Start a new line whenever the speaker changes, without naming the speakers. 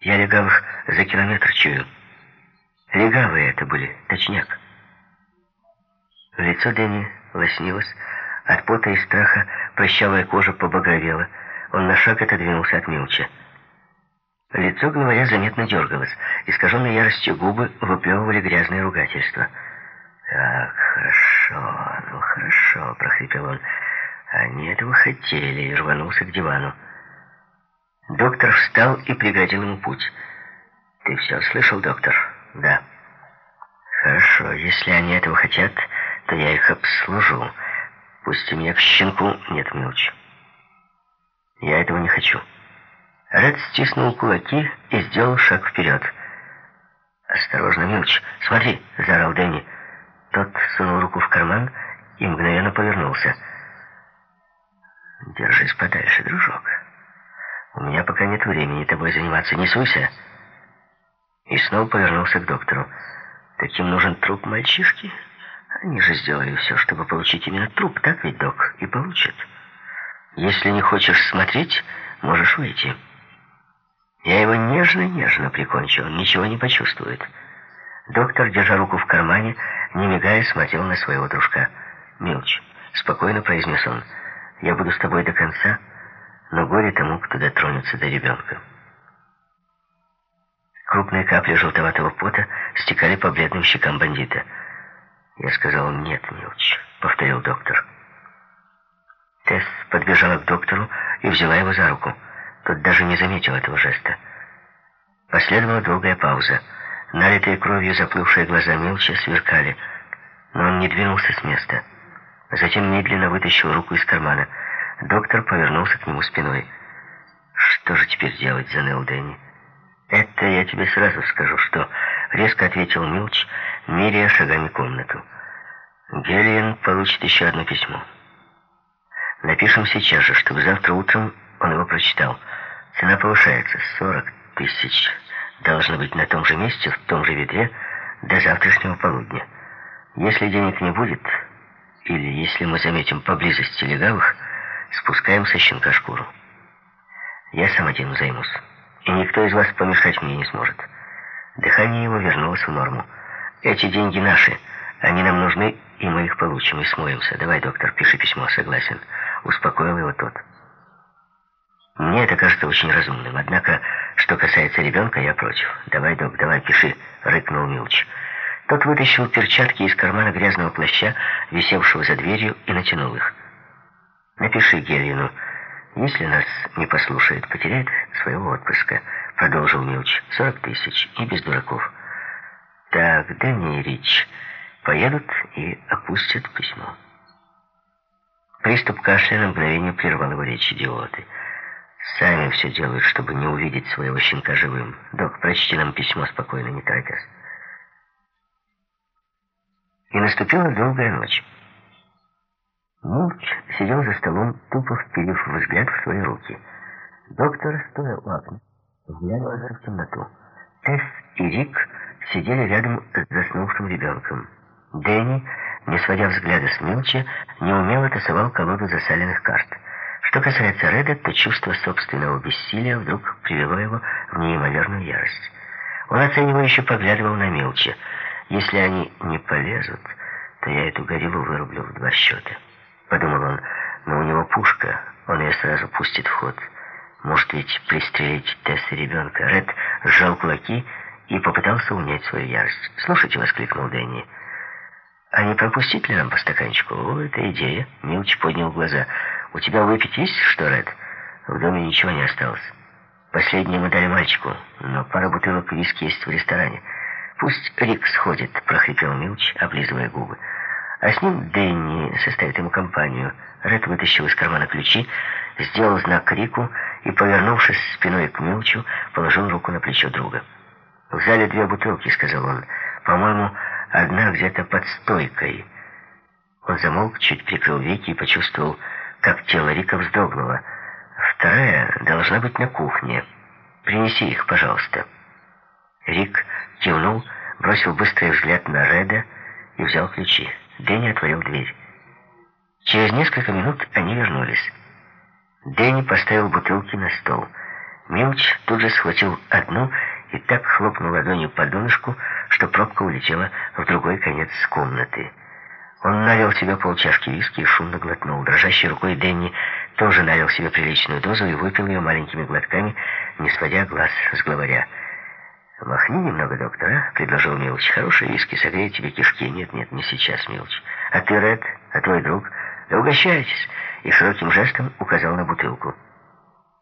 Я легавых за километр чую. Легавые это были, точняк. Лицо Дэнни лоснилось, от пота и страха прощавая кожа побагровела. Он на шаг отодвинулся от Милча. Лицо главаря заметно дергалось. Искаженные яростью губы выплевывали грязные ругательства. «Так, хорошо, ну хорошо», — прохрипел он. «Они этого хотели» и рванулся к дивану. Доктор встал и преградил ему путь. «Ты все слышал, доктор?» «Да». «Хорошо, если они этого хотят, то я их обслужу. Пусть меня к щенку нет, Милч. Я этого не хочу». Ред стиснул кулаки и сделал шаг вперед. «Осторожно, Милч, смотри!» — заорал Дэнни. Тот сунул руку в карман и мгновенно повернулся. «Держись подальше, дружок. У меня пока нет времени тобой заниматься. Не суйся!» И снова повернулся к доктору. «Таким нужен труп мальчишки? Они же сделали все, чтобы получить именно труп, так ведь, док? И получат. Если не хочешь смотреть, можешь выйти». Я его нежно-нежно прикончу, он ничего не почувствует. Доктор, держа руку в кармане, не мигая, смотрел на своего дружка. «Милч», — спокойно произнес он, — «я буду с тобой до конца, но горе тому, кто дотронется до ребенка». Крупные капли желтоватого пота стекали по бледным щекам бандита. Я сказал «нет, Милч», — повторил доктор. Тесс подбежала к доктору и взяла его за руку. Тот даже не заметил этого жеста. Последовала долгая пауза. Налитые кровью заплывшие глаза Милча сверкали, но он не двинулся с места. Затем медленно вытащил руку из кармана. Доктор повернулся к нему спиной. «Что же теперь делать?» — заныл Дэнни. «Это я тебе сразу скажу, что...» — резко ответил Милч, меряя шагами комнату. «Гелиен получит еще одно письмо. Напишем сейчас же, чтобы завтра утром он его прочитал. Цена повышается. 40 тысяч. Должно быть на том же месте, в том же ведре, до завтрашнего полудня. Если денег не будет, или если мы заметим поблизости легавых, спускаем со щенка шкуру. Я сам один займусь. И никто из вас помешать мне не сможет. Дыхание его вернулось в норму. Эти деньги наши. Они нам нужны, и мы их получим, и смоемся. Давай, доктор, пиши письмо, согласен. Успокоил его тот. Мне это кажется очень разумным. Однако, что касается ребенка, я против. Давай, док, давай, пиши, рыкнул Милч. Тот вытащил перчатки из кармана грязного плаща, висевшего за дверью, и натянул их. «Напиши Гелину. Если нас не послушает, потеряет своего отпрыска», — продолжил Милч. «Сорок тысяч, и без дураков». «Так, Дэнни и Рич поедут и опустят письмо». Приступ кашля на мгновение прервал его речь идиоты. Сами все делают, чтобы не увидеть своего щенка живым. Док, прочти нам письмо спокойно, не торопясь. И наступила долгая ночь. Мулч сидел за столом, тупо вперив взгляд в свои руки. Доктор, стоя у окна, взглядывал в темноту. Тесс и Рик сидели рядом с заснувшим ребенком. Дэнни, не сводя взгляда с Милча, неумело тасовал колоду засаленных карт — что касается Реда, то чувство собственного бессилия вдруг привело его в неимоверную ярость. Он оценивающе поглядывал на мелчи. Если они не полезут, то я эту гориллу вырублю в два счета. Подумал он, но у него пушка, он ее сразу пустит в ход. Может ведь пристрелить Тесс и ребенка. Ред сжал кулаки и попытался унять свою ярость. «Слушайте», — воскликнул Дэнни, — «а не пропустить ли нам по стаканчику?» «О, это идея!» Милч поднял глаза. «У тебя выпить есть что, Ред?» В доме ничего не осталось. Последнее мы дали мальчику, но пара бутылок виски есть в ресторане. Пусть Рик сходит, прохрипел Милч, облизывая губы. А с ним Дэнни составит ему компанию. Ред вытащил из кармана ключи, сделал знак Рику и, повернувшись спиной к Милчу, положил руку на плечо друга. «В зале две бутылки», — сказал он. «По-моему, одна где-то под стойкой». Он замолк, чуть прикрыл веки и почувствовал, как тело Рика вздрогнуло. «Вторая должна быть на кухне. Принеси их, пожалуйста». Рик кивнул, бросил быстрый взгляд на Реда и взял ключи. Дэнни отворил дверь. Через несколько минут они вернулись. Дэнни поставил бутылки на стол. Милч тут же схватил одну и так хлопнул ладонью по донышку, что пробка улетела в другой конец комнаты. Он налил себе полчашки виски и шумно глотнул. Дрожащей рукой Дэнни тоже налил себе приличную дозу и выпил ее маленькими глотками, не сводя глаз с главаря. «Махни немного, доктор, а?» — предложил Милч. «Хороший виски согреет тебе кишки». «Нет, нет, не сейчас, Милч. А ты, Ред, а твой друг? Да угощайтесь!» И широким жестом указал на бутылку.